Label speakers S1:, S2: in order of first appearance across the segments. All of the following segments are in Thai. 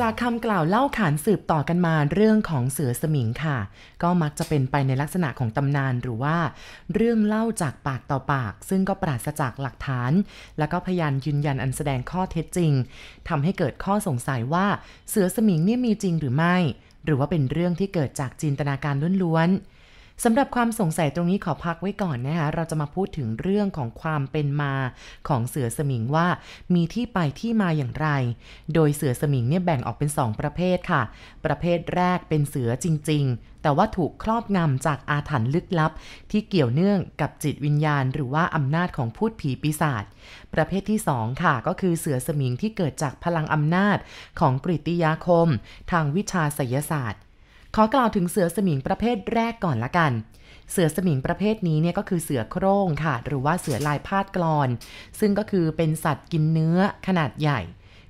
S1: จากคำกล่าวเล่าขานสืบต่อกันมาเรื่องของเสือสมิงค่ะ ก็มักจะเป็นไปในลักษณะของตำนานหรือว่า เรื่องเล่าจากปากต่อปาก ซึ่งก็ปราศจากหลักฐาน แล้วก็พยานยืนยันอันแสดงข้อเท็จจริงทำให้เกิดข้อสงสัยว่าเสือสมิงเนี่ยมีจริงหรือไม่ หรือว่าเป็นเรื่องที่เกิดจากจินตนาการล้วนๆ สำหรับความสงสัยตรงนี้ขอพักไว้ก่อนนะคะ เราจะมาพูดถึงเรื่องของความเป็นมาของเสือสมิงว่า มีที่ไปที่มาอย่างไร โดยเสือสมิงเนี่ยแบ่งออกเป็น 2 ประเภทค่ะ ประเภทแรกเป็นเสือจริง ๆ แต่ว่าถูกครอบงำจากอาถรรพ์ลึกลับ ที่เกี่ยวเนื่องกับจิตวิญญาณ หรือว่าอำนาจของพูดผีปีศาจ ประเภทที่ 2 ค่ะ ก็คือเสือสมิงที่เกิดจากพลังอำนาจของกริตยาคม ทางวิชาไสยศาสตร์ ขอกล่าวถึงเสือสมิงประเภทแรกก่อนละกัน เสือสมิงประเภทนี้เนี่ยก็คือเสือโคร่งค่ะ หรือว่าเสือลายพาดกรอน ซึ่งก็คือเป็นสัตว์กินเนื้อขนาดใหญ่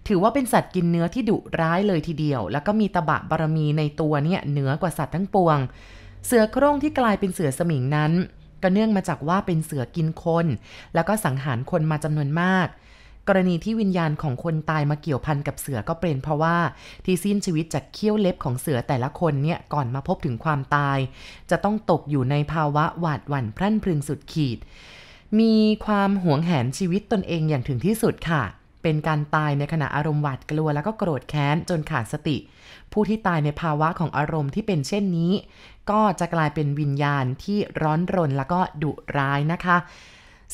S1: ถือว่าเป็นสัตว์กินเนื้อที่ดุร้ายเลยทีเดียว แล้วก็มีตะบะบารมีในตัวเนี่ยเหนือกว่าสัตว์ทั้งปวง เสือโคร่งที่กลายเป็นเสือสมิงนั้น ก็เนื่องมาจากว่าเป็นเสือกินคน แล้วก็สังหารคนมาจำนวนมาก กรณีที่วิญญาณของคนตายมาเกี่ยวพันกับเสือก็เป็นเพราะว่าที่สิ้นชีวิตจากเขี้ยวเล็บของเสือแต่ละคนเนี่ยก่อนมาพบถึงความตาย จะต้องตกอยู่ในภาวะหวาดหวั่นพรั่นพรึงสุดขีด มีความหวงแหนชีวิตตนเองอย่างถึงที่สุดค่ะ เป็นการตายในขณะอารมณ์หวาดกลัวแล้วก็โกรธแค้นจนขาดสติ ผู้ที่ตายในภาวะของอารมณ์ที่เป็นเช่นนี้ ก็จะกลายเป็นวิญญาณที่ร้อนรนแล้วก็ดุร้ายนะคะ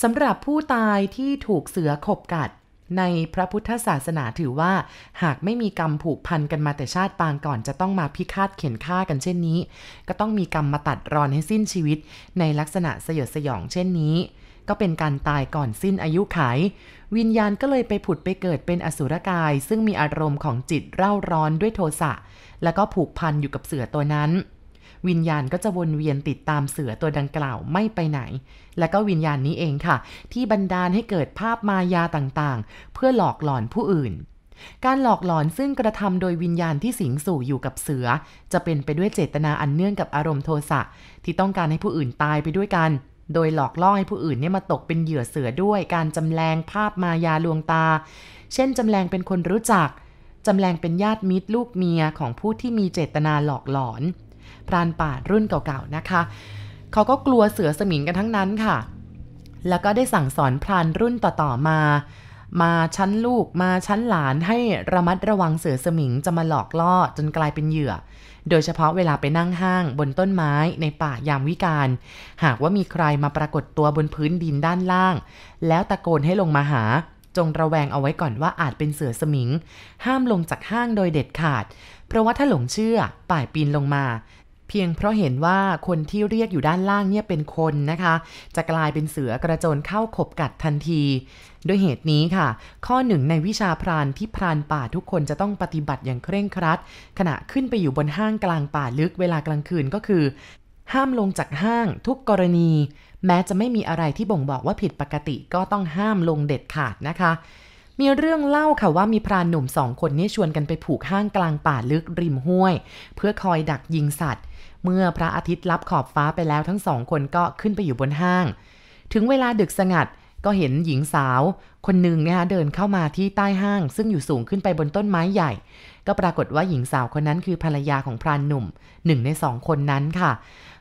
S1: สำหรับผู้ตายที่ถูกเสือขบกัด ในพระพุทธศาสนาถือว่า หากไม่มีกรรมผูกพันกันมาแต่ชาติปางก่อนจะต้องมาพิฆาตเข็นฆ่ากันเช่นนี้ ก็ต้องมีกรรมมาตัดรอนให้สิ้นชีวิต ในลักษณะสยดสยองเช่นนี้ ก็เป็นการตายก่อนสิ้นอายุขัยวิญญาณก็เลยไปผุดไปเกิดเป็นอสุรกาย ซึ่งมีอารมณ์ของจิตเร่าร้อนด้วยโทสะแล้วก็ผูกพันอยู่กับเสือตัวนั้น วิญญาณก็จะวนเวียนติดตามเสือตัวดังกล่าวไม่ไปไหน และก็วิญญาณนี้เองค่ะ ที่บันดาลให้เกิดภาพมายาต่างๆ เพื่อหลอกหลอนผู้อื่น การหลอกหลอนซึ่งกระทำโดยวิญญาณที่สิงสู่อยู่กับเสือ จะเป็นไปด้วยเจตนาอันเนื่องกับอารมณ์โทสะที่ต้องการให้ผู้อื่นตายไปด้วยกันโดยหลอกล่อให้ผู้อื่นเนี่ยมาตกเป็นเหยื่อเสือด้วย การจำแรงภาพมายาลวงตา เช่นจำแรงเป็นคนรู้จัก จำแรงเป็นญาติมิตรลูกเมียของผู้ที่มีเจตนาหลอกหลอน พรานป่ารุ่นเก่าๆนะคะ เขาก็กลัวเสือสมิงกันทั้งนั้นค่ะ แล้วก็ได้สั่งสอนพรานรุ่นต่อๆมา มาชั้นลูกมาชั้นหลานให้ระมัดระวังเสือสมิงจะมาหลอกล่อจนกลายเป็นเหยื่อ โดยเฉพาะเวลาไปนั่งห้างบนต้นไม้ในป่ายามวิกาล หากว่ามีใครมาปรากฏตัวบนพื้นดินด้านล่าง แล้วตะโกนให้ลงมาหาจงระแวงเอาไว้ก่อนว่าอาจเป็นเสือสมิง ห้ามลงจากห้างโดยเด็ดขาด เพราะว่าถ้าหลงเชื่อป่ายปีนลงมา เพียงเพราะเห็นว่าคนที่เรียกอยู่ด้านล่างเนี่ยเป็นคนนะคะ จะกลายเป็นเสือกระโจนเข้าขบกัดทันที ด้วยเหตุนี้ค่ะ ข้อหนึ่งในวิชาพรานที่พรานป่าทุกคนจะต้องปฏิบัติอย่างเคร่งครัด ขณะขึ้นไปอยู่บนห้างกลางป่าลึกเวลากลางคืนก็คือ ห้ามลงจากห้างทุกกรณี แม้จะไม่มีอะไรที่บ่งบอกว่าผิดปกติก็ต้องห้ามลงเด็ดขาดนะคะ มีเรื่องเล่าค่ะว่ามีพรานหนุ่มสองคนนี้ชวนกันไปผูกห้างกลางป่าลึกริมห้วย เพื่อคอยดักยิงสัตว์ เมื่อพระอาทิตย์ลับขอบฟ้าไปแล้วทั้งสองคนก็ขึ้นไปอยู่บนห้าง ถึงเวลาดึกสงัดก็เห็นหญิงสาว คนหนึ่งนะคะเดินเข้ามาที่ใต้ห้าง ซึ่งอยู่สูงขึ้นไปบนต้นไม้ใหญ่ ก็ปรากฏว่าหญิงสาวคนนั้นคือภรรยาของพรานหนุ่มหนึ่งในสองคนนั้นค่ะ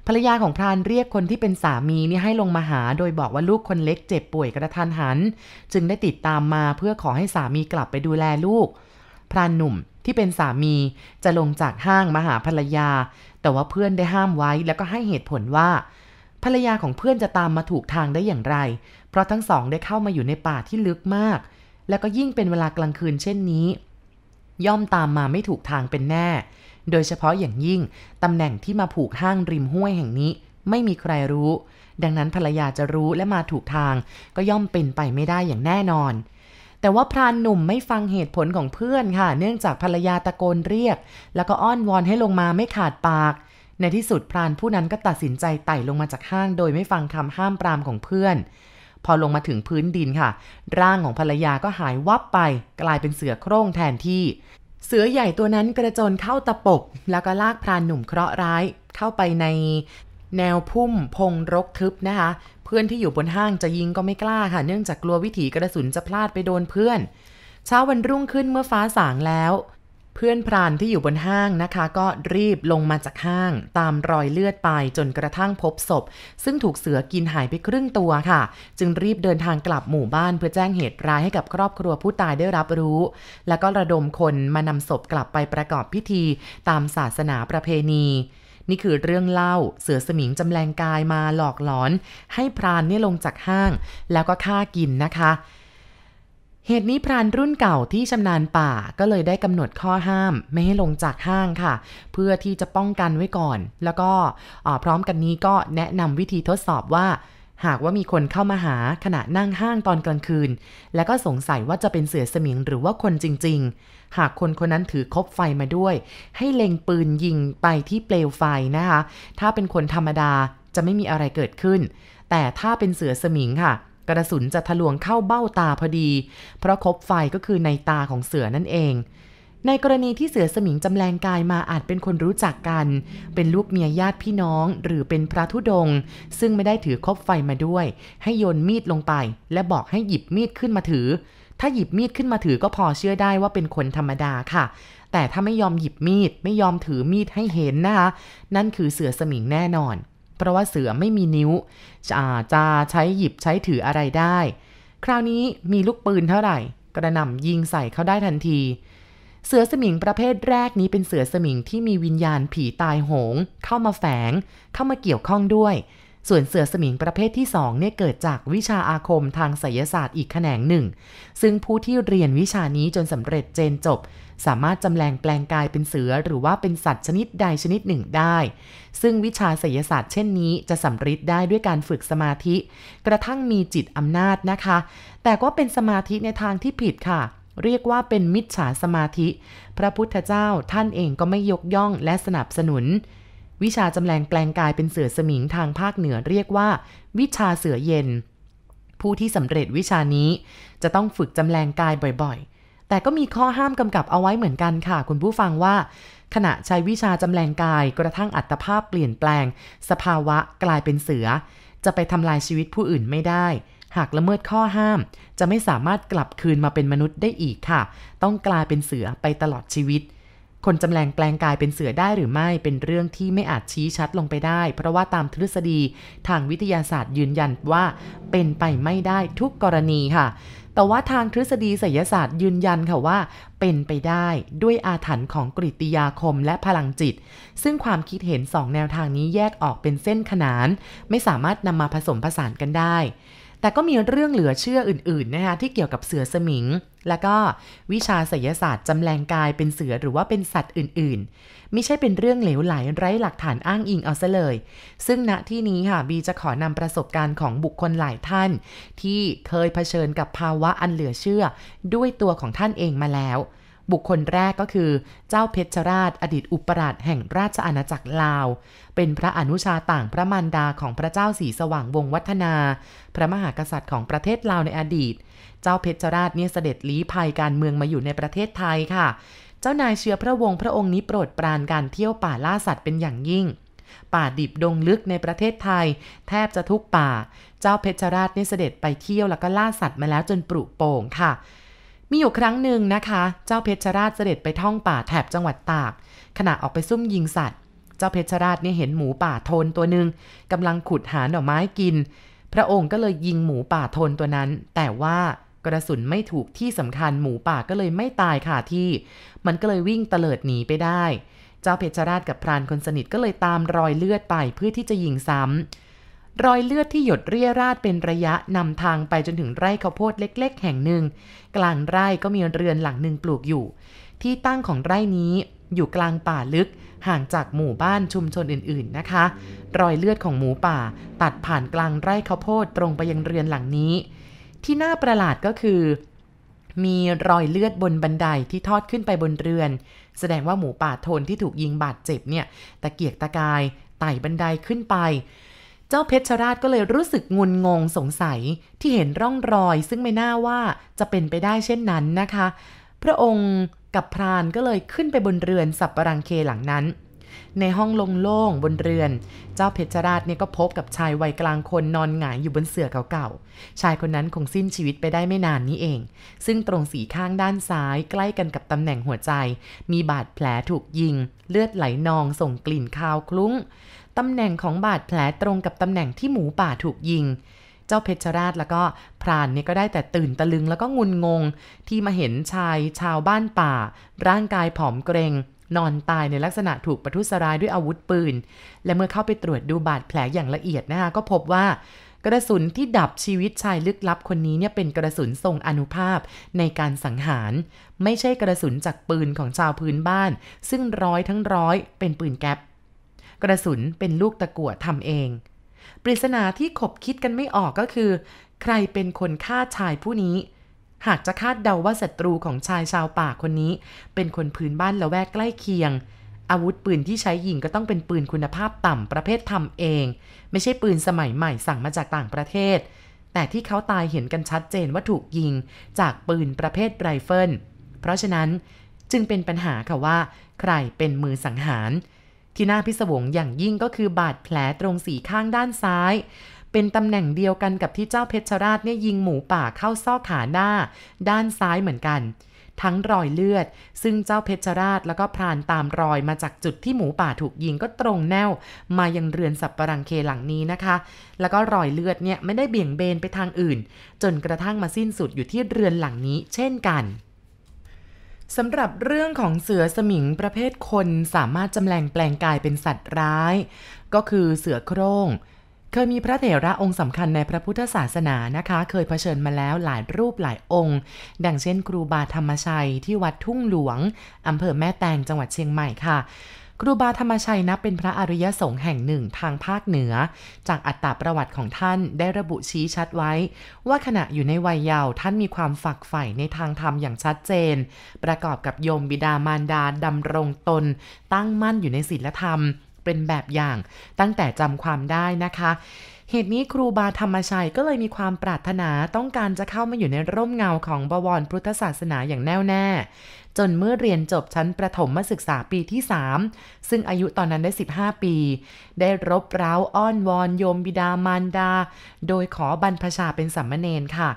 S1: ภรรยาของพรานเรียกคนที่เป็นสามีนี่ให้ลงมาหา โดยบอกว่าลูกคนเล็กเจ็บป่วยกระทันหัน จึงได้ติดตามมาเพื่อขอให้สามีกลับไปดูแลลูก พรานหนุ่มที่เป็นสามีจะลงจากห้างมาหาภรรยา แต่ว่าเพื่อนได้ห้ามไว้แล้วก็ให้เหตุผลว่า ภรรยาของเพื่อนจะตามมาถูกทางได้อย่างไร เพราะทั้งสองได้เข้ามาอยู่ในป่าที่ลึกมาก แล้วก็ยิ่งเป็นเวลากลางคืนเช่นนี้ ย่อมตามมาไม่ถูกทางเป็นแน่ โดยเฉพาะอย่างยิ่งตำแหน่งที่มาผูกห้างริมห้วยแห่งนี้ ไม่มีใครรู้ ดังนั้นภรรยาจะรู้และมาถูกทาง ก็ย่อมเป็นไปไม่ได้อย่างแน่นอน แต่ว่าพรานหนุ่มไม่ฟังเหตุผลของเพื่อนค่ะ เนื่องจากภรรยาตะโกนเรียก แล้วก็อ้อนวอนให้ลงมาไม่ขาดปาก ในที่สุดพรานผู้นั้นก็ตัดสินใจไต่ลงมาจากห้าง โดยไม่ฟังคำห้ามปรามของเพื่อน พอลงมาถึงพื้นดินค่ะ ร่างของภรรยาก็หายวับไป กลายเป็นเสือโคร่งแทนที่ เสือใหญ่ตัวนั้นกระโจนเข้าตะปบ แล้วก็ลากพรานหนุ่มเคราะห์ร้าย เข้าไปในแนวพุ่มพงรกทึบนะคะ เพื่อนที่อยู่บนห้างจะยิงก็ไม่กล้าค่ะ เนื่องจากกลัววิถีกระสุนจะพลาดไปโดนเพื่อน เช้าวันรุ่งขึ้นเมื่อฟ้าสางแล้ว เพื่อนพรานที่อยู่บนห้างนะคะ ก็รีบลงมาจากห้าง ตามรอยเลือดไปจนกระทั่งพบศพ ซึ่งถูกเสือกินหายไปครึ่งตัวค่ะ จึงรีบเดินทางกลับหมู่บ้านเพื่อแจ้งเหตุร้ายให้กับครอบครัวผู้ตายได้รับรู้ แล้วก็ระดมคนมานำศพกลับไปประกอบพิธี ตามศาสนาประเพณีนี่คือเรื่องเล่าเสือสมิงจำแรงกายมาหลอกหลอน ให้พรานเนี่ยลงจากห้าง แล้วก็ฆ่ากินนะคะ เหตุนี้พรานรุ่นเก่าที่ชำนาญป่าก็เลยได้กำหนดข้อห้ามไม่ให้ลงจากห้างค่ะ เพื่อที่จะป้องกันไว้ก่อน แล้วก็พร้อมกันนี้ก็แนะนำวิธีทดสอบว่า หากว่ามีคนเข้ามาหาขณะนั่งห้างตอนกลางคืน แล้วก็สงสัยว่าจะเป็นเสือสมิงหรือว่าคนจริง ๆ หากคนคนนั้นถือคบไฟมาด้วย ให้เล็งปืนยิงไปที่เปลวไฟนะคะ ถ้าเป็นคนธรรมดาจะไม่มีอะไรเกิดขึ้น แต่ถ้าเป็นเสือสมิงค่ะ กระสุนจะทะลวงเข้าเบ้าตาพอดี เพราะคบไฟก็คือในตาของเสือนั่นเอง ในกรณีที่เสือสมิงจำแรงกายมาอาจเป็นคนรู้จักกัน เป็นลูกเมียญาติพี่น้อง หรือเป็นพระธุดง ซึ่งไม่ได้ถือคบไฟมาด้วย ให้โยนมีดลงไป และบอกให้หยิบมีดขึ้นมาถือ ถ้าหยิบมีดขึ้นมาถือก็พอเชื่อได้ว่าเป็นคนธรรมดาค่ะ แต่ถ้าไม่ยอมหยิบมีด ไม่ยอมถือมีดให้เห็นนะคะ นั่นคือเสือสมิงแน่นอน เพราะว่าเสือไม่มีนิ้วจะจะใช้หยิบใช้ถืออะไรได้ คราวนี้มีลูกปืนเท่าไหร่ กระหน่ำยิงใส่เขาได้ทันที เสือสมิงประเภทแรกนี้เป็นเสือสมิงที่มีวิญญาณผีตายโหง เข้ามาแฝง เข้ามาเกี่ยวข้องด้วย ส่วนเสือสมิงประเภทที่สองเนี่ยเกิดจากวิชาอาคมทางไสยศาสตร์อีกแขนงหนึ่ง ซึ่งผู้ที่เรียนวิชานี้จนสำเร็จเจนจบ สามารถจำแรงแปลงกายเป็นเสือหรือว่าเป็นสัตว์ชนิดใดชนิดหนึ่งได้ ซึ่งวิชาศิลศาสตร์เช่นนี้จะสำเร็จได้ด้วยการฝึกสมาธิ กระทั่งมีจิตอำนาจนะคะ แต่ก็เป็นสมาธิในทางที่ผิดค่ะ เรียกว่าเป็นมิจฉาสมาธิ พระพุทธเจ้าท่านเองก็ไม่ยกย่องและสนับสนุน วิชาจำแรงแปลงกายเป็นเสือสมิงทางภาคเหนือเรียกว่า วิชาเสือเย็นผู้ที่สำเร็จวิชานี้จะต้องฝึกจำแรงกายบ่อยๆ แต่ก็มีข้อห้ามกำกับเอาไว้เหมือนกันค่ะ คุณผู้ฟังว่า ขณะใช้วิชาจำแรงกายกระทั่งอัตภาพเปลี่ยนแปลง สภาวะกลายเป็นเสือ จะไปทำลายชีวิตผู้อื่นไม่ได้ หากละเมิดข้อห้าม จะไม่สามารถกลับคืนมาเป็นมนุษย์ได้อีกค่ะ ต้องกลายเป็นเสือไปตลอดชีวิตคนจำแรงแปลงกายเป็นเสือได้หรือไม่เป็นเรื่องที่ไม่อาจชี้ชัดลงไปได้ เพราะว่าตามทฤษฎีทางวิทยาศาสตร์ยืนยันว่าเป็นไปไม่ได้ทุกกรณีค่ะ แต่ว่าทางทฤษฎีไสยศาสตร์ยืนยันค่ะว่า เป็นไปได้ด้วยอาถรรพ์ของกริยาคมและพลังจิต ซึ่งความคิดเห็นสองแนวทางนี้แยกออกเป็นเส้นขนาน ไม่สามารถนำมาผสมผสานกันได้ แต่ก็มีเรื่องเหลือเชื่ออื่นๆนะคะที่เกี่ยวกับเสือสมิง และก็วิชาไสยศาสตร์จำแรงกายเป็นเสือหรือว่าเป็นสัตว์อื่นไม่ใช่เป็นเรื่องเหลวไหลไร้หลักฐานอ้างอิงเอาซะเลย ซึ่งณที่นี้ค่ะบีจะขอนำประสบการณ์ของบุคคลหลายท่าน ที่เคยเผชิญกับภาวะอันเหลือเชื่อ ด้วยตัวของท่านเองมาแล้ว บุคคลแรกก็คือ เจ้าเพชรราชอดีตอุปราชแห่งราชอาณาจักรลาว เป็นพระอนุชาต่างพระมารดาของพระเจ้าสีสว่างวงวัฒนา พระมหากษัตริย์ของประเทศลาวในอดีต เจ้าเพชรราชเนี่ยเสด็จลี้ภัยการเมืองมาอยู่ในประเทศไทยค่ะ เจ้านายเชื้อพระวงศ์พระองค์นี้โปรดปรานการเที่ยวป่าล่าสัตว์เป็นอย่างยิ่งป่าดิบดงลึกในประเทศไทย แทบจะทุกป่า เจ้าเพชรราชนี่เสด็จไปเที่ยวแล้วก็ล่าสัตว์มาแล้วจนปลุกโป่งค่ะ มีอยู่ครั้งหนึ่งนะคะ เจ้าเพชรราชเสด็จไปท่องป่าแถบจังหวัดตาก ขณะออกไปซุ่มยิงสัตว์ เจ้าเพชรราชนี่เห็นหมูป่าโทนตัวหนึ่งกำลังขุดหาหน่อไม้กิน พระองค์ก็เลยยิงหมูป่าโทนตัวนั้น แต่ว่ากระสุนไม่ถูกที่สำคัญหมูป่าก็เลยไม่ตายค่ะที่ มันก็เลยวิ่งเตลิดหนีไปได้ เจ้าเพชรราชกับพรานคนสนิทก็เลยตามรอยเลือดไปเพื่อที่จะยิงซ้ำ รอยเลือดที่หยดเรียราดเป็นระยะนำทางไปจนถึงไร่ข้าวโพดเล็ก ๆ แห่งหนึ่ง กลางไร่ก็มีเรือนหลังหนึ่งปลูกอยู่ ที่ตั้งของไร่นี้อยู่กลางป่าลึกห่างจากหมู่บ้านชุมชนอื่น ๆ นะคะ รอยเลือดของหมูป่า ตัดผ่านกลางไร่ข้าวโพดตรงไปยังเรือนหลังนี้ ที่น่าประหลาดก็คือ มีรอยเลือดบนบันไดที่ทอดขึ้นไปบนเรือน แสดงว่าหมูป่าทนที่ถูกยิงบาดเจ็บเนี่ย ตะเกียกตะกายไต่บันไดขึ้นไป จ้าเพชรราชก็เลยรู้สึกงุนงงสงสัยที่เห็นร่องรอยซึ่งไม่น่าว่าจะเป็นไปได้เช่นนั้นนะคะ พระองค์กับพรานก็เลยขึ้นไปบนเรือนสับปรังเคหลังนั้น ในห้องโล่งๆบนเรือน เจ้าเพชรราชเนี่ยก็พบกับชายวัยกลางคนนอนหงายอยู่บนเสื่อเก่าๆ ชายคนนั้นคงสิ้นชีวิตไปได้ไม่นานนี้เอง ซึ่งตรงสีข้างด้านซ้ายใกล้กันกับตำแหน่งหัวใจ มีบาดแผลถูกยิง เลือดไหลนองส่งกลิ่นคาวคลุ้ง ตำแหน่งของบาดแผลตรงกับตำแหน่งที่หมูป่าถูกยิง เจ้าเพชรราชแล้วก็พรานเนี่ยก็ได้แต่ตื่นตะลึงแล้วก็งุนงง ที่มาเห็นชายชาวบ้านป่า ร่างกายผอมเกรงนอนตายในลักษณะถูกประทุษร้ายด้วยอาวุธปืน และเมื่อเข้าไปตรวจดูบาดแผลอย่างละเอียดนะคะก็พบว่ากระสุนที่ดับชีวิตชายลึกลับคนนี้เนี่ยเป็นกระสุนทรงอนุภาพในการสังหาร ไม่ใช่กระสุนจากปืนของชาวพื้นบ้าน ซึ่งร้อยทั้งร้อยเป็นปืนแก๊ป กระสุนเป็นลูกตะกั่วทำเอง ปริศนาที่ขบคิดกันไม่ออกก็คือ ใครเป็นคนฆ่าชายผู้นี้ หากจะคาดเดาว่าศัตรูของชายชาวป่าคนนี้ เป็นคนพื้นบ้านละแวกใกล้เคียง อาวุธปืนที่ใช้ยิงก็ต้องเป็นปืนคุณภาพต่ำประเภททำเอง ไม่ใช่ปืนสมัยใหม่สั่งมาจากต่างประเทศ แต่ที่เขาตายเห็นกันชัดเจนว่าถูกยิง จากปืนประเภทไรเฟิลเพราะฉะนั้นจึงเป็นปัญหาค่ะว่า ใครเป็นมือสังหาร ที่น่าพิศวงอย่างยิ่งก็คือบาดแผลตรงสีข้างด้านซ้าย เป็นตำแหน่งเดียวกันกับที่เจ้าเพชรราชเนี่ยยิงหมูป่าเข้าซอกขาหน้า ด้านซ้ายเหมือนกัน ทั้งรอยเลือด ซึ่งเจ้าเพชรราชแล้วก็พรานตามรอยมาจากจุดที่หมูป่าถูกยิงก็ตรงแนว มายังเรือนสับปะรังเคหลังนี้นะคะ แล้วก็รอยเลือดเนี่ยไม่ได้เบี่ยงเบนไปทางอื่น จนกระทั่งมาสิ้นสุดอยู่ที่เรือนหลังนี้ เช่นกัน สำหรับเรื่องของเสือสมิงประเภทคนสามารถจำแรงแปลงกายเป็นสัตว์ร้าย ก็คือเสือโครง่งเคยมีพระเถระองค์สำคัญในพระพุทธศาสนานะคะ เคยเผชิญมาแล้วหลายรูปหลายองค์ ดังเช่นครูบาธรรมชัยที่วัดทุ่งหลวงอำเภอแม่แตงจังหวัดเชียงใหม่ค่ะ ครูบาธรรมชัยนับเป็นพระอริยสงฆ์แห่งหนึ่งทางภาคเหนือ จากอัตตาประวัติของท่านได้ระบุชี้ชัดไว้ ว่าขณะอยู่ในวัยเยาว์ท่านมีความฝักใฝ่ในทางธรรมอย่างชัดเจน ประกอบกับโยมบิดามารดาดำรงตน ตั้งมั่นอยู่ในศีลธรรม เป็นแบบอย่าง ตั้งแต่จำความได้นะคะ เหตุนี้ครูบาธรรมชัยก็เลยมีความปรารถนาต้องการจะเข้ามาอยู่ในร่มเงาของบวรพุทธศาสนาอย่างแน่วแน่ จนเมื่อเรียนจบชั้นประถมมาศึกษาปีที่ 3 ซึ่งอายุตอนนั้นได้ 15 ปี ได้รบเร้าอ้อนวอนโยมบิดามารดา โดยขอบรรพชาเป็นสัมมเนนค่ะ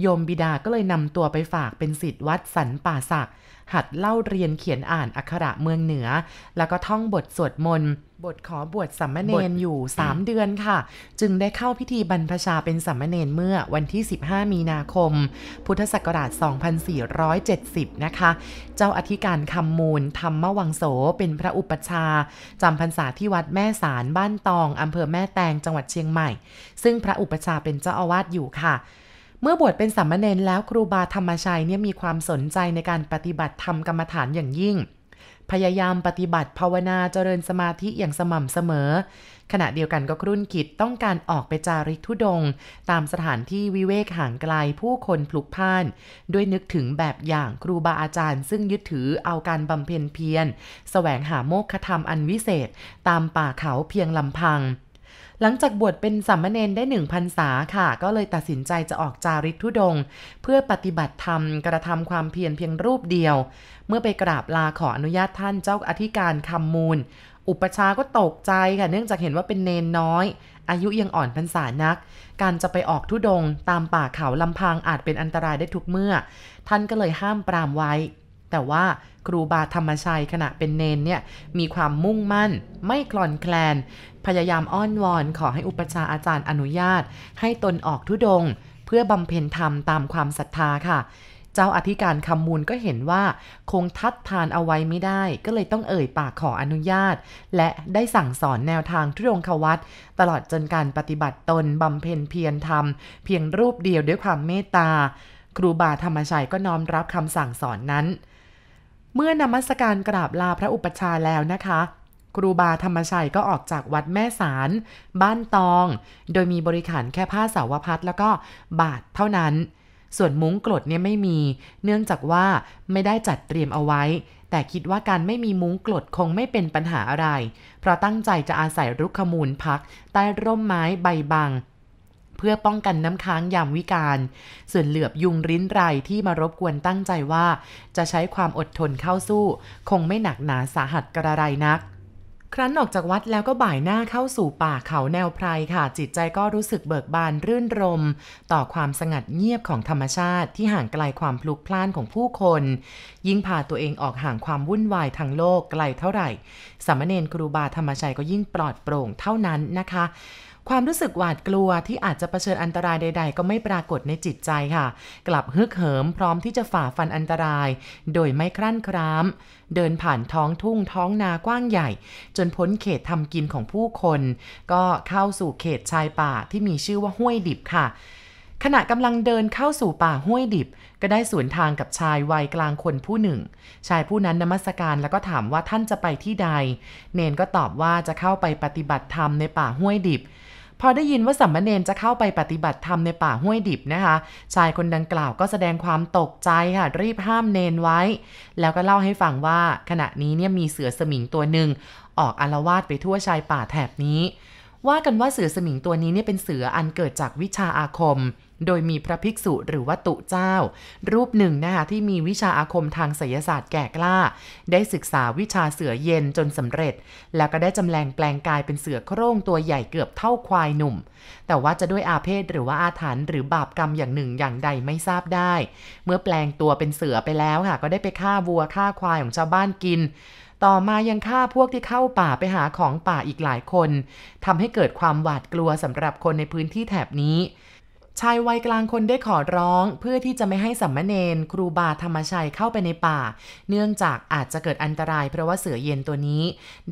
S1: โยมบิดาก็เลยนำตัวไปฝากเป็นสิทธิ์วัดสันป่าศักด์ หัดเล่าเรียนเขียนอ่านอักขระเมืองเหนือ แล้วก็ท่องบทสวดมนต์บทขอบวชสัมมเนนอยู่ 3 เดือนค่ะ จึงได้เข้าพิธีบรรพชาเป็นสัมมเนนเมื่อวันที่ 15 มีนาคม พุทธศักราช 2470 นะคะ เจ้าอธิการคำมูล ธรรมวังโสเป็นพระอุปชาจำพรรษาที่วัดแม่สารบ้านตองอำเภอแม่แตงจังหวัดเชียงใหม่ ซึ่งพระอุปชาเป็นเจ้าอาวาสอยู่ค่ะ เมื่อบวชเป็นสัมมเนนแล้วครูบาธรรมชัยเนี่ยมีความสนใจในการปฏิบัติธรรมกรรมฐานอย่างยิ่ง พยายามปฏิบัติภาวนาเจริญสมาธิอย่างสม่ำเสมอ ขณะเดียวกันก็ครุ่นคิดต้องการออกไปจาริกทุดง ตามสถานที่วิเวกห่างไกลผู้คนพลุกพ่าน ด้วยนึกถึงแบบอย่างครูบาอาจารย์ ซึ่งยึดถือเอาการบำเพ็ญเพียรแสวงหาโมกขธรรมอันวิเศษ ตามป่าเขาเพียงลำพัง หลังจากบวชเป็นสัมมเนนได้หนึ่งพรรษาค่ะ ก็เลยตัดสินใจจะออกจาริกทุดง เพื่อปฏิบัติธรรมกระทำความเพียรเพียงรูปเดียว เมื่อไปกราบลาขออนุญาตท่านเจ้าอธิการคำมูล อุปชาก็ตกใจค่ะ เนื่องจากเห็นว่าเป็นเนนน้อย อายุยังอ่อนพรรษานัก การจะไปออกทุดง ตามป่าเขาลำพังอาจเป็นอันตรายได้ทุกเมื่อ ท่านก็เลยห้ามปรามไว้ แต่ว่าครูบาธรรมชัยขณะเป็นเนนเนี่ยมีความมุ่งมั่น ไม่คลอนแคลน พยายามอ้อนวอนขอให้อุปชาอาจารย์อนุญาต ให้ตนออกทุดง เพื่อบำเพ็ญธรรมตามความศรัทธาค่ะ เจ้าอธิการคำมูลก็เห็นว่า คงทัดทานเอาไว้ไม่ได้ ก็เลยต้องเอ่ยปากขออนุญาต และได้สั่งสอนแนวทางทุดงควัตตลอดจนการปฏิบัติตนบำเพ็ญเพียรธรรม เพียงรูปเดียวด้วยความเมตตา ครูบาธรรมชัยก็น้อมรับคำสั่งสอนนั้น เมื่อนมัสการกราบลาพระอุปชาแล้วนะคะ ครูบาธรรมชัยก็ออกจากวัดแม่สาร บ้านตอง โดยมีบริขารแค่ผ้าสาวพัดแล้วก็บาทเท่านั้น ส่วนมุ้งกรดเนี่ยไม่มี เนื่องจากว่าไม่ได้จัดเตรียมเอาไว้ แต่คิดว่าการไม่มีมุ้งกรดคงไม่เป็นปัญหาอะไร เพราะตั้งใจจะอาศัยรุกขมูลพัก ใต้ร่มไม้ใบบัง พื่อป้องกันน้ำค้างยามวิกาลส่วนเหลือบยุงริ้นไรที่มารบกวนตั้งใจว่า จะใช้ความอดทนเข้าสู้ คงไม่หนักหนาสาหัสกระไรนักครั้นออกจากวัดแล้วก็บ่ายหน้าเข้าสู่ป่าเขาแนวไพรค่ะ จิตใจก็รู้สึกเบิกบานรื่นรม ต่อความสงัดเงียบของธรรมชาติที่ห่างไกลความพลุกพล่านของผู้คน ยิ่งพาตัวเองออกห่างความวุ่นวายทางโลกไกลเท่าไหร่สามเณรครูบาธรรมชัยก็ยิ่งปลอดโปร่งเท่านั้นนะคะ ความรู้สึกหวาดกลัวที่อาจจะะเผชิญอันตรายใด ๆ ก็ไม่ปรากฏในจิตใจค่ะ กลับฮึกเหิมพร้อมที่จะฝ่าฟันอันตราย โดยไม่ครั่นคราม เดินผ่านท้องทุ่งท้องนากว้างใหญ่ จนพ้นเขตทำกินของผู้คน ก็เข้าสู่เขตชายป่าที่มีชื่อว่าห้วยดิบค่ะ ขณะกำลังเดินเข้าสู่ป่าห้วยดิบ ก็ได้สวนทางกับชายวัยกลางคนผู้หนึ่ง ชายผู้นั้นนมัสการแล้วก็ถามว่าท่านจะไปที่ใด เนนก็ตอบว่าจะเข้าไปปฏิบัติธรรมในป่าห้วยดิบ พอได้ยินว่าสัมมเนนจะเข้าไปปฏิบัติธรรมในป่าห้วยดิบนะคะ ชายคนดังกล่าวก็แสดงความตกใจค่ะ รีบห้ามเนนไว้ แล้วก็เล่าให้ฟังว่าขณะนี้เนี่ยมีเสือสมิงตัวหนึ่งออกอารวาสไปทั่วชายป่าแถบนี้ ว่ากันว่าเสือสมิงตัวนี้เนี่ยเป็นเสืออันเกิดจากวิชาอาคม โดยมีพระภิกษุหรือว่าตุเจ้า รูปหนึ่งนะคะที่มีวิชาอาคมทางไสยศาสตร์แก่กล้า ได้ศึกษาวิชาเสือเย็นจนสำเร็จ แล้วก็ได้จำแรงแปลงกายเป็นเสือโคร่งตัวใหญ่เกือบเท่าควายหนุ่ม แต่ว่าจะด้วยอาเพศหรือว่าอาถรรพ์หรือบาปกรรมอย่างหนึ่งอย่างใดไม่ทราบได้ เมื่อแปลงตัวเป็นเสือไปแล้วค่ะก็ได้ไปฆ่าวัวฆ่าควายของชาวบ้านกินต่อมายังฆ่าพวกที่เข้าป่าไปหาของป่าอีกหลายคนทำให้เกิดความหวาดกลัวสำหรับคนในพื้นที่แถบนี้ ชายวัยกลางคนได้ขอร้องเพื่อที่จะไม่ให้สัมมเนนครูบาธรรมชัยเข้าไปในป่า เนื่องจากอาจจะเกิดอันตรายเพราะว่าเสือเย็นตัวนี้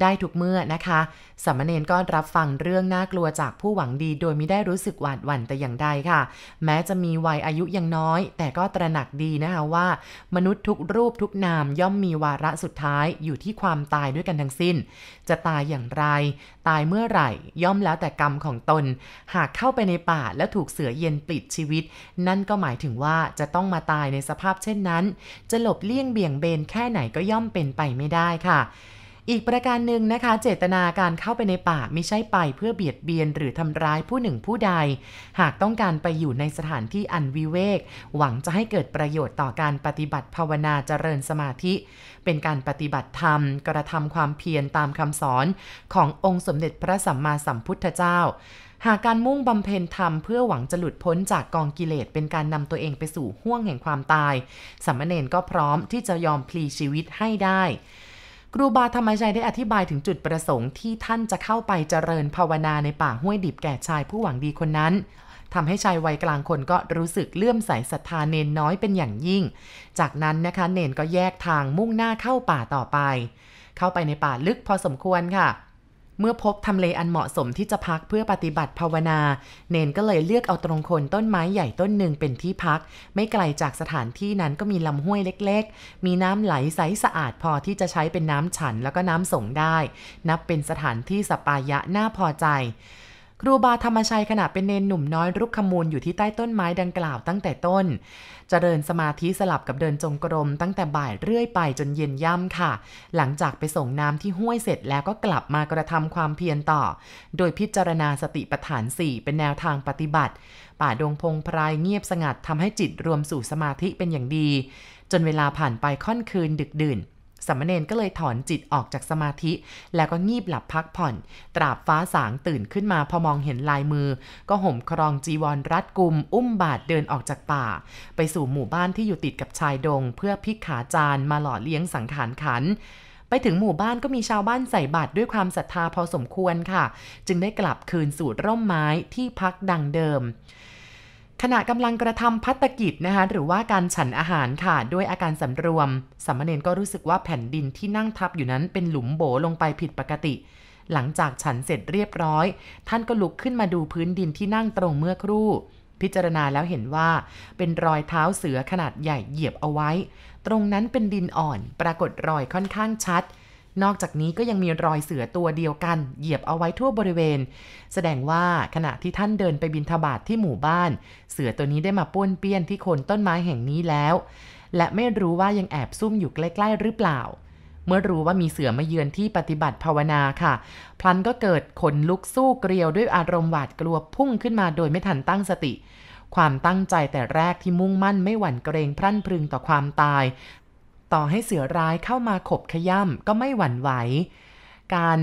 S1: ได้ทุกเมื่อนะคะสัมมเนนก็รับฟังเรื่องน่ากลัวจากผู้หวังดี โดยไม่ได้รู้สึกหวาดหวั่นแต่อย่างใดค่ะ แม้จะมีวัยอายุยังน้อย แต่ก็ตระหนักดีนะคะว่า มนุษย์ทุกรูปทุกนามย่อมมีวาระสุดท้ายอยู่ที่ความตายด้วยกันทั้งสิ้น จะตายอย่างไร ตายเมื่อไหร่ ย่อมแล้วแต่กรรมของตน หากเข้าไปในป่าแล้วถูกเสือเย็นปิดชีวิต นั่นก็หมายถึงว่าจะต้องมาตายในสภาพเช่นนั้น จะหลบเลี่ยงเบี่ยงเบนแค่ไหนก็ย่อมเป็นไปไม่ได้ค่ะอีกประการหนึ่งนะคะ เจตนาการเข้าไปในป่าไม่ใช่ไปเพื่อเบียดเบียนหรือทำร้ายผู้หนึ่งผู้ใด หากต้องการไปอยู่ในสถานที่อันวิเวก หวังจะให้เกิดประโยชน์ต่อการปฏิบัติภาวนาเจริญสมาธิ เป็นการปฏิบัติธรรม กระทำความเพียรตามคำสอนขององค์สมเด็จพระสัมมาสัมพุทธเจ้า หากการมุ่งบำเพ็ญธรรมเพื่อหวังจะหลุดพ้นจากกองกิเลสเป็นการนำตัวเองไปสู่ห้วงแห่งความตายสัมเนนก็พร้อมที่จะยอมพลีชีวิตให้ได้ ครูบาธรรมชัยได้อธิบายถึงจุดประสงค์ที่ท่านจะเข้าไปเจริญภาวนาในป่าห้วยดิบแก่ชายผู้หวังดีคนนั้นทำให้ชายวัยกลางคนก็รู้สึกเลื่อมใสศรัทธาเนนน้อยเป็นอย่างยิ่ง จากนั้นนะคะเนนก็แยกทางมุ่งหน้าเข้าป่าต่อไป เข้าไปในป่าลึกพอสมควรค่ะ เมื่อพบทำเลอันเหมาะสมที่จะพักเพื่อปฏิบัติภาวนา เนนก็เลยเลือกเอาตรงคนต้นไม้ใหญ่ต้นหนึ่งเป็นที่พัก ไม่ไกลจากสถานที่นั้นก็มีลำห้วยเล็กๆ มีน้ำไหลใสสะอาดพอที่จะใช้เป็นน้ำฉันแล้วก็น้ำส่งได้ นับเป็นสถานที่สปายะน่าพอใจ ครูบาธรรมชัยขณะเป็นเนนหนุ่มน้อยรุกขมูลอยู่ที่ใต้ต้นไม้ดังกล่าวตั้งแต่ต้นจเจริญสมาธิสลับกับเดินจงกรมตั้งแต่บ่ายเรื่อยไปจนเย็นย่ำค่ะ หลังจากไปส่งน้ำที่ห้วยเสร็จแล้วก็กลับมากระทำความเพียรต่อ โดยพิจารณาสติปัฏฐานสี่เป็นแนวทางปฏิบัติ ป่าดงพงไพรายเงียบสงัดทำให้จิตรวมสู่สมาธิเป็นอย่างดี จนเวลาผ่านไปค่อนคืนดึกดื่น สัมเณรก็เลยถอนจิตออกจากสมาธิ แล้วก็งีบหลับพักผ่อน ตราบฟ้าสางตื่นขึ้นมาพอมองเห็นลายมือ ก็ห่มครองจีวรรัดกุม อุ้มบาทเดินออกจากป่า ไปสู่หมู่บ้านที่อยู่ติดกับชายดง เพื่อพิกขาจารมาหล่อเลี้ยงสังขารขันไปถึงหมู่บ้านก็มีชาวบ้านใส่บาตรด้วยความศรัทธาพอสมควรค่ะ จึงได้กลับคืนสู่ร่มไม้ที่พักดังเดิม ขณะกำลังกระทำพัตกิจนะคะหรือว่าการฉันอาหารค่ะ ด้วยอาการสำรวมสัมมเนนก็รู้สึกว่าแผ่นดินที่นั่งทับอยู่นั้นเป็นหลุมโบลงไปผิดปกติ หลังจากฉันเสร็จเรียบร้อย ท่านก็ลุกขึ้นมาดูพื้นดินที่นั่งตรงเมื่อครู่ พิจารณาแล้วเห็นว่าเป็นรอยเท้าเสือขนาดใหญ่เหยียบเอาไว้ ตรงนั้นเป็นดินอ่อน ปรากฏรอยค่อนข้างชัด นอกจากนี้ก็ยังมีรอยเสือตัวเดียวกัน เหยียบเอาไว้ทั่วบริเวณ แสดงว่าขณะที่ท่านเดินไปบินทบาทที่หมู่บ้าน เสือตัวนี้ได้มาป้วนเปี้ยนที่โคนต้นไม้แห่งนี้แล้ว และไม่รู้ว่ายังแอบซุ่มอยู่ใกล้ ๆ หรือเปล่า เมื่อรู้ว่ามีเสือมาเยือนที่ปฏิบัติภาวนาค่ะ พลันก็เกิดขนลุกสู้เกลียวด้วยอารมณ์หวาดกลัวพุ่งขึ้นมาโดยไม่ทันตั้งสติความตั้งใจแต่แรกที่มุ่งมั่นไม่หวั่นเกรงพรั่นพรึงต่อความตาย ต่อให้เสือร้ายเข้ามาขบขย่ำก็ไม่หวั่นไหว การ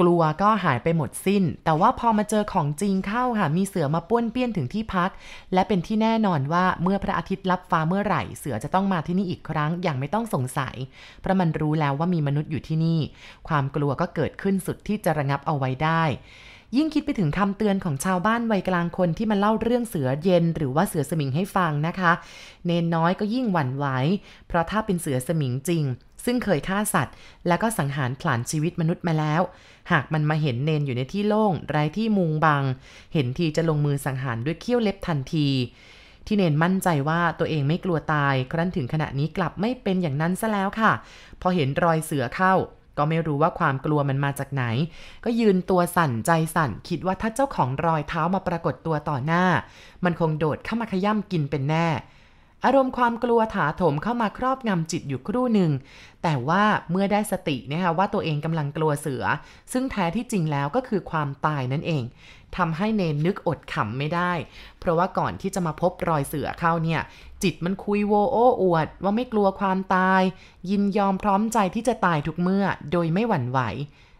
S1: กลัวก็หายไปหมดสิ้น แต่ว่าพอมาเจอของจริงเข้าค่ะ มีเสือมาป้วนเปี้ยนถึงที่พัก และเป็นที่แน่นอนว่าเมื่อพระอาทิตย์ลับฟ้าเมื่อไหร่ เสือจะต้องมาที่นี่อีกครั้งอย่างไม่ต้องสงสัย เพราะมันรู้แล้วว่ามีมนุษย์อยู่ที่นี่ ความกลัวก็เกิดขึ้นสุดที่จะระงับเอาไว้ได้ ยิ่งคิดไปถึงคำเตือนของชาวบ้านวัยกลางคนที่มาเล่าเรื่องเสือเย็น หรือว่าเสือสมิงให้ฟังนะคะ เนนน้อยก็ยิ่งหวั่นไหว เพราะถ้าเป็นเสือสมิงจริง ซึ่งเคยฆ่าสัตว์ แล้วก็สังหารผลาญชีวิตมนุษย์มาแล้ว หากมันมาเห็นเนนอยู่ในที่โล่งไร้ที่มุงบัง เห็นทีจะลงมือสังหารด้วยเขี้ยวเล็บทันทีที่เนนมั่นใจว่าตัวเองไม่กลัวตาย ครั้นถึงขณะนี้กลับไม่เป็นอย่างนั้นซะแล้วค่ะ พอเห็นรอยเสือเข้า ก็ไม่รู้ว่าความกลัวมันมาจากไหน ก็ยืนตัวสั่นใจสั่น คิดว่าถ้าเจ้าของรอยเท้ามาปรากฏตัวต่อหน้า มันคงโดดเข้ามาขย่ำกินเป็นแน่ อารมณ์ความกลัวถาโถมเข้ามาครอบงำจิตอยู่ครู่หนึ่ง แต่ว่าเมื่อได้สตินะคะว่าตัวเองกำลังกลัวเสือ ซึ่งแท้ที่จริงแล้วก็คือความตายนั่นเองทำให้เนนนึกอดขำไม่ได้ เพราะว่าก่อนที่จะมาพบรอยเสือเข้าเนี่ย จิตมันคุยโวโอ้อวด ว่าไม่กลัวความตาย ยินยอมพร้อมใจที่จะตายทุกเมื่อ โดยไม่หวั่นไหว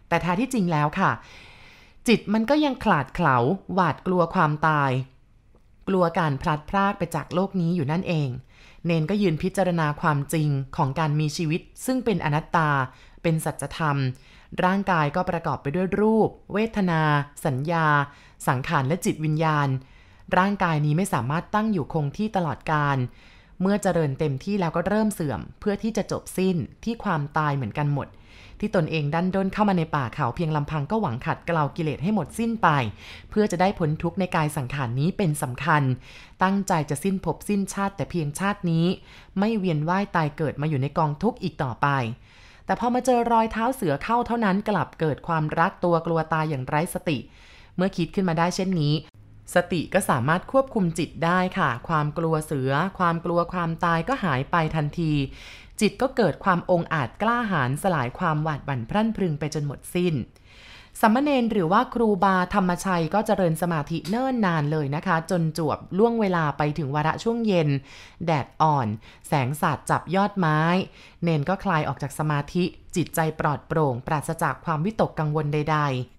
S1: แต่แท้ที่จริงแล้วค่ะ จิตมันก็ยังขลาดเขลาหวาดกลัวความตาย กลัวการพลัดพรากไปจากโลกนี้อยู่นั่นเอง เนนก็ยืนพิจารณาความจริงของการมีชีวิต ซึ่งเป็นอนัตตา เป็นสัจธรรม ร่างกายก็ประกอบไปด้วยรูป เวทนา สัญญา สังขารและจิตวิญญาณ ร่างกายนี้ไม่สามารถตั้งอยู่คงที่ตลอดการ เมื่อเจริญเต็มที่แล้วก็เริ่มเสื่อม เพื่อที่จะจบสิ้นที่ความตายเหมือนกันหมด ที่ตนเองดันด้นเข้ามาในป่าเขาเพียงลำพังก็หวังขัดเกลากิเลสให้หมดสิ้นไป เพื่อจะได้พ้นทุกข์ในกายสังขารนี้เป็นสำคัญ ตั้งใจจะสิ้นภพสิ้นชาติแต่เพียงชาตินี้ ไม่เวียนว่ายตายเกิดมาอยู่ในกองทุกข์อีกต่อไปแต่พอมาเจอรอยเท้าเสือเข้าเท่านั้นกลับเกิดความรักตัวกลัวตายอย่างไร้สติ เมื่อคิดขึ้นมาได้เช่นนี้ สติก็สามารถควบคุมจิตได้ค่ะ ความกลัวเสือ ความกลัวความตายก็หายไปทันที จิตก็เกิดความองอาจกล้าหาญสลายความหวาดบั่นพรั่นพรึงไปจนหมดสิ้นสัมมเนนหรือว่าครูบาธรรมชัยก็เจริญสมาธิเนิ่นนานเลยนะคะ จนจวบล่วงเวลาไปถึงวาระช่วงเย็น แดดอ่อน แสงสาดจับยอดไม้ เนนก็คลายออกจากสมาธิจิตใจปลอดโปร่ง ปราศจากความวิตกกังวลใด ๆ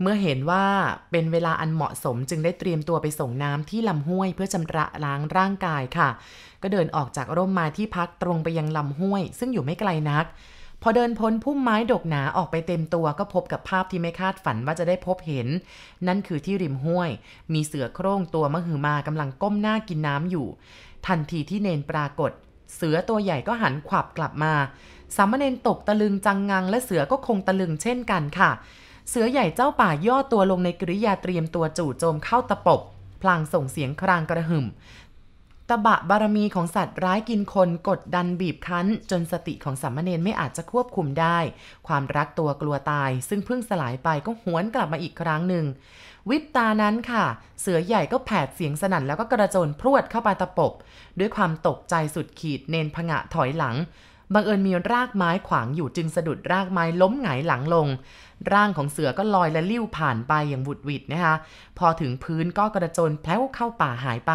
S1: เมื่อเห็นว่าเป็นเวลาอันเหมาะสมจึงได้เตรียมตัวไปส่งน้ำที่ลำห้วยเพื่อชำระล้างร่างกายค่ะ ก็เดินออกจากร่มม้ที่พักตรงไปยังลำห้วย ซึ่งอยู่ไม่ไกลนัก พอเดินพ้นพุ่มไม้ดกหนาออกไปเต็มตัวก็พบกับภาพที่ไม่คาดฝันว่าจะได้พบเห็น นั่นคือที่ริมห้วย มีเสือโคร่งตัวมหึมากำลังก้มหน้ากินน้ำอยู่ ทันทีที่เนนปรากฏ เสือตัวใหญ่ก็หันขวับกลับมาสามเณรตกตะลึงจังงังและเสือก็คงตะลึงเช่นกันค่ะ เสือใหญ่เจ้าป่าย่อตัวลงในกริยาเตรียมตัวจู่โจมเข้าตะปบ พลางส่งเสียงครางกระหึ่ม ตะบะบารมีของสัตว์ร้ายกินคนกดดันบีบคั้น จนสติของสัมมาเนนไม่อาจจะควบคุมได้ ความรักตัวกลัวตาย ซึ่งเพิ่งสลายไปก็หวนกลับมาอีกครั้งหนึ่ง วิบตานั้นค่ะ เสือใหญ่ก็แผดเสียงสนั่นแล้วก็กระโจนพรวดเข้าไปตะปบ ด้วยความตกใจสุดขีดเนนผงะถอยหลัง บังเอิญมีรากไม้ขวางอยู่จึงสะดุดรากไม้ล้มหงายหลังลง ร่างของเสือก็ลอยและลิ้วผ่านไปอย่างบุดวิดนะคะ พอถึงพื้นก็กระโจนแพลวเข้าป่าหายไป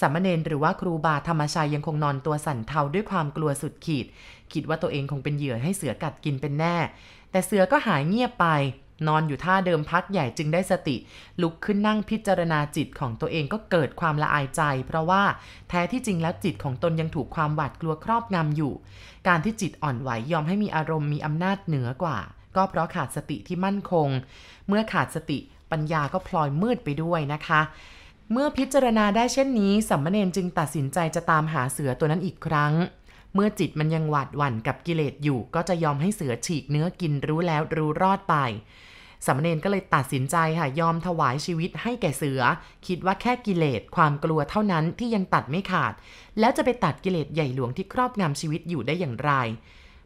S1: สามเณรหรือว่าครูบาธรรมชัยยังคงนอนตัวสั่นเทาด้วยความกลัวสุดขีด คิดว่าตัวเองคงเป็นเหยื่อให้เสือกัดกินเป็นแน่ แต่เสือก็หายเงียบไป นอนอยู่ท่าเดิมพักใหญ่จึงได้สติ ลุกขึ้นนั่งพิจารณาจิตของตัวเองก็เกิดความละอายใจ เพราะว่าแท้ที่จริงแล้วจิตของตนยังถูกความหวาดกลัวครอบงำอยู่ การที่จิตอ่อนไหวยอมให้มีอารมณ์มีอำนาจเหนือกว่า ก็เพราะขาดสติที่มั่นคง เมื่อขาดสติปัญญาก็พลอยมืดไปด้วยนะคะเมื่อพิจารณาได้เช่นนี้สัมมเนนจึงตัดสินใจจะตามหาเสือตัวนั้นอีกครั้ง เมื่อจิตมันยังหวาดหวั่นกับกิเลสอยู่ ก็จะยอมให้เสือฉีกเนื้อกินรู้แล้วรู้รอดไป สามเณรก็เลยตัดสินใจค่ะยอมถวายชีวิตให้แก่เสือ คิดว่าแค่กิเลสความกลัวเท่านั้นที่ยังตัดไม่ขาด แล้วจะไปตัดกิเลสใหญ่หลวงที่ครอบงำชีวิตอยู่ได้อย่างไร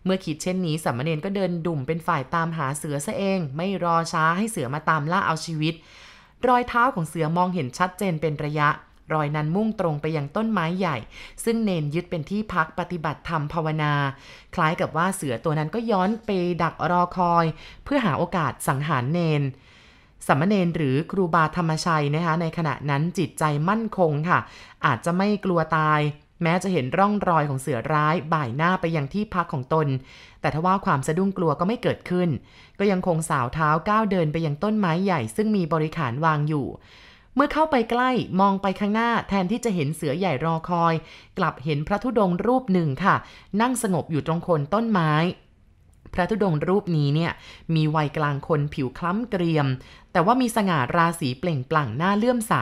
S1: เมื่อคิดเช่นนี้สามเณรก็เดินดุ่มเป็นฝ่ายตามหาเสือซะเอง ไม่รอช้าให้เสือมาตามล่าเอาชีวิต รอยเท้าของเสือมองเห็นชัดเจนเป็นระยะ รอยนั้นมุ่งตรงไปยังต้นไม้ใหญ่ ซึ่งเนนยึดเป็นที่พักปฏิบัติธรรมภาวนา คล้ายกับว่าเสือตัวนั้นก็ย้อนไปดักรอคอย เพื่อหาโอกาสสังหารเนนสมมเนนหรือครูบาธรรมชัยนะคะในขณะนั้นจิตใจมั่นคงค่ะ อาจจะไม่กลัวตาย แม้จะเห็นร่องรอยของเสือร้ายบ่ายหน้าไปยังที่พักของตน แต่ทว่าความสะดุ้งกลัวก็ไม่เกิดขึ้น ก็ยังคงสาวเท้าก้าวเดินไปยังต้นไม้ใหญ่ซึ่งมีบริขารวางอยู่ เมื่อเข้าไปใกล้มองไปข้างหน้าแทนที่จะเห็นเสือใหญ่รอคอย กลับเห็นพระธุดงรูปหนึ่งค่ะ นั่งสงบอยู่ตรงโคนต้นไม้ พระธุดงรูปนี้เนี่ยมีวัยกลางคนผิวคล้ำเกรียม แต่ว่ามีสง่าราศีเปล่งปลั่งหน้าเลื่อมใส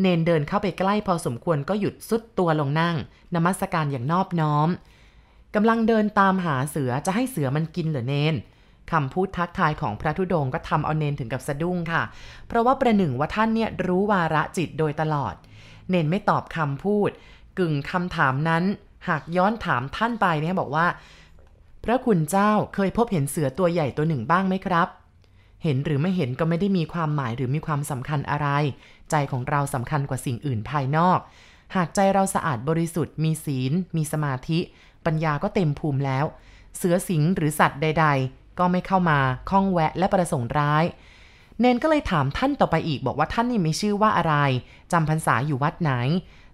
S1: เนนเดินเข้าไปใกล้พอสมควรก็หยุดสุดตัวลงนั่ง นมัสการอย่างนอบน้อมกำลังเดินตามหาเสือจะให้เสือมันกินเหรอเนน คำพูดทักทายของพระธุดงค์ก็ทำเอาเนนถึงกับสะดุ้งค่ะ เพราะว่าประหนึ่งว่าท่านเนี่ยรู้วาระจิตโดยตลอด เนนไม่ตอบคำพูด กึ่งคำถามนั้น หากย้อนถามท่านไปเนี่ยบอกว่า พระคุณเจ้าเคยพบเห็นเสือตัวใหญ่ตัวหนึ่งบ้างไหมครับ เห็นหรือไม่เห็นก็ไม่ได้มีความหมายหรือมีความสำคัญอะไร ใจของเราสำคัญกว่าสิ่งอื่นภายนอก หากใจเราสะอาดบริสุทธิ์ มีศีล มีสมาธิ ปัญญาก็เต็มภูมิแล้ว เสือสิงหรือสัตว์ใด ๆ ก็ไม่เข้ามาข้องแวะและประสงค์ร้าย เนนก็เลยถามท่านต่อไปอีกบอกว่าท่านนี่มีชื่อว่าอะไรจำพรรษาอยู่วัดไหน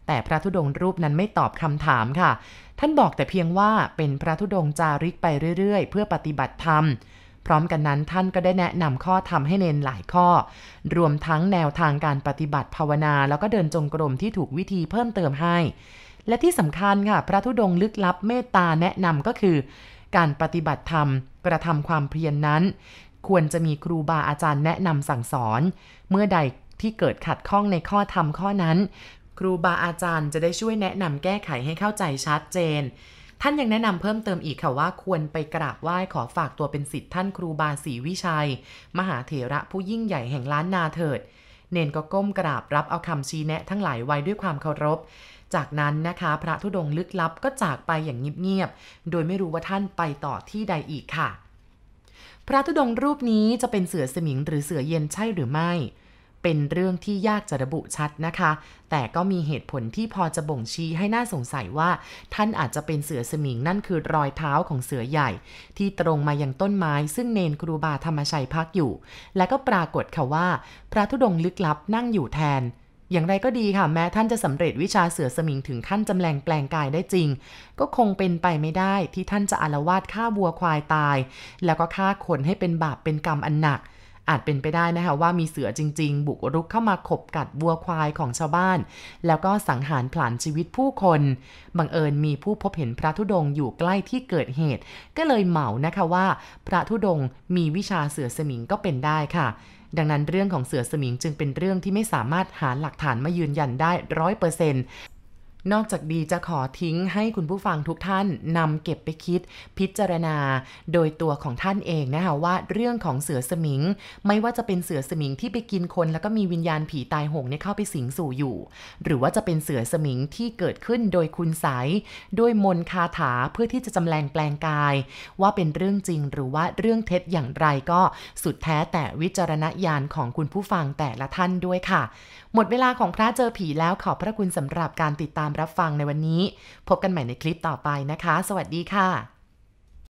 S1: แต่พระธุดงค์รูปนั้นไม่ตอบคำถามค่ะ ท่านบอกแต่เพียงว่าเป็นพระธุดงค์จาริกไปเรื่อยๆ เพื่อปฏิบัติธรรมพร้อมกันนั้นท่านก็ได้แนะนำข้อธรรมให้เนนหลายข้อ รวมทั้งแนวทางการปฏิบัติภาวนา แล้วก็เดินจงกรมที่ถูกวิธีเพิ่มเติมให้ และที่สำคัญค่ะ พระธุดงค์ลึกลับเมตตาแนะนำก็คือ การปฏิบัติธรรม กระทำความเพียรนนั้น ควรจะมีครูบาอาจารย์แนะนำสั่งสอน เมื่อใดที่เกิดขัดข้องในข้อธรรมข้อนั้น ครูบาอาจารย์จะได้ช่วยแนะนำแก้ไขให้เข้าใจชัดเจน ท่านยังแนะนำเพิ่มเติมอีกค่ะว่าควรไปกราบไหว้ขอฝากตัวเป็นศิษย์ท่านครูบาศรีวิชัย มหาเถระผู้ยิ่งใหญ่แห่งล้านนาเถิด เนนก็ก้มกราบรับเอาคำชี้แนะทั้งหลายไว้ด้วยความเคารพ จากนั้นนะคะ พระธุดงค์ลึกลับก็จากไปอย่างเงียบๆ โดยไม่รู้ว่าท่านไปต่อที่ใดอีกค่ะ พระธุดงค์รูปนี้จะเป็นเสือสมิงหรือเสือเย็นใช่หรือไม่ เป็นเรื่องที่ยากจะระบุชัดนะคะ แต่ก็มีเหตุผลที่พอจะบ่งชี้ให้น่าสงสัยว่า ท่านอาจจะเป็นเสือสมิงนั่นคือรอยเท้าของเสือใหญ่ ที่ตรงมายังต้นไม้ซึ่งเนนครูบาธรรมชัยพักอยู่ และก็ปรากฏค่ะว่า พระธุดงค์ลึกลับนั่งอยู่แทน อย่างไรก็ดีค่ะ แม้ท่านจะสำเร็จวิชาเสือสมิงถึงขั้นจำแรงแปลงกายได้จริง ก็คงเป็นไปไม่ได้ที่ท่านจะอารวาสฆ่าวัวควายตาย แล้วก็ฆ่าคนให้เป็นบาปเป็นกรรมอันหนัก อาจเป็นไปได้นะคะว่ามีเสือจริง ๆ บุกรุกเข้ามาขบกัดวัวควายของชาวบ้าน แล้วก็สังหารผลาญชีวิตผู้คนบังเอิญมีผู้พบเห็นพระธุดงค์อยู่ใกล้ที่เกิดเหตุ ก็เลยเหมานะคะว่า พระธุดงค์มีวิชาเสือสมิงก็เป็นได้ค่ะ ดังนั้นเรื่องของเสือสมิงจึงเป็นเรื่องที่ไม่สามารถหาหลักฐานมายืนยันได้ร้อยเปอร์เซ็นต์ นอกจากดีจะขอทิ้งให้คุณผู้ฟังทุกท่านนำเก็บไปคิดพิจารณา โดยตัวของท่านเองนะคะว่าเรื่องของเสือสมิง ไม่ว่าจะเป็นเสือสมิงที่ไปกินคน แล้วก็มีวิญญาณผีตายโหงเนี่ยเข้าไปสิงสู่อยู่ หรือว่าจะเป็นเสือสมิงที่เกิดขึ้นโดยคุณไสยด้วยมนคาถาเพื่อที่จะจำแรงแปลงกาย ว่าเป็นเรื่องจริงหรือว่าเรื่องเท็จอย่างไรก็สุดแท้แต่วิจารณญาณของคุณผู้ฟังแต่ละท่านด้วยค่ะ หมดเวลาของพระเจอผีแล้วขอบพระคุณสำหรับการติดตามรับฟังในวันนี้ พบกันใหม่ในคลิปต่อไปนะคะ สวัสดีค่ะ